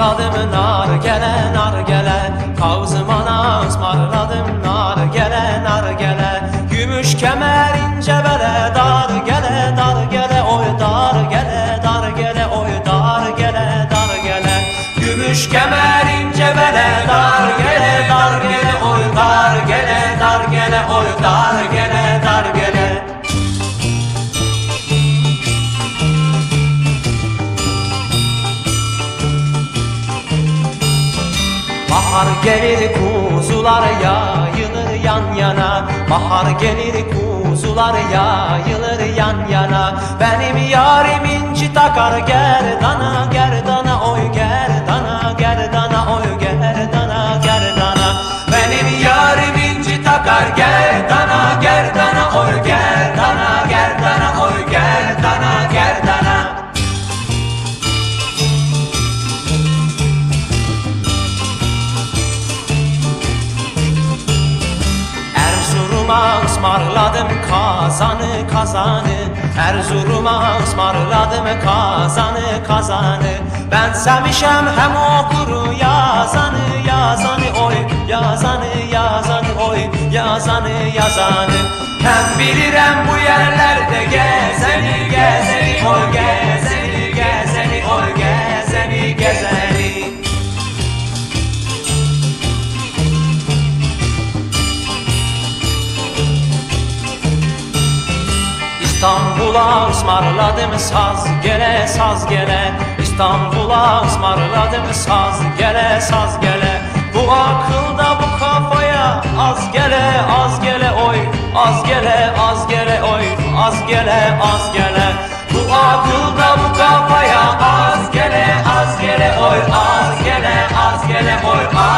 ısmarladım nar gele nar gele. Kavzıma na ısmarladım nar gele nar gele. Gümüş kemer ince bele dar gele dar gele. Oy dar gele dar gele oy dar gele dar gele. Gümüş kemer Bahar gelir kuzular yayılır yan yana. Bahar gelir kuzular yayılır yan yana. Benim yarim inci takar gerdana gerdana oy gerdana gerdana oy gerdana gerdana Benim yarim inci takar gerdana ısmarladım kazanı kazanı. Erzurum'a ısmarladım kazanı kazanı. Ben sevmişem hem okuru yazanı yazanı oy. Yazanı yazanı oy. Yazanı yazanı. Hem bilirem İstanbul'a ısmarladım saz gele saz gele. İstanbul'a ısmarladım saz gele saz gele. Bu akılda bu kafaya az gele az gele oy. Az gele az gele oy az gele az gele. Bu akılda bu kafaya az gele az gele oy. Az gele az gele oy az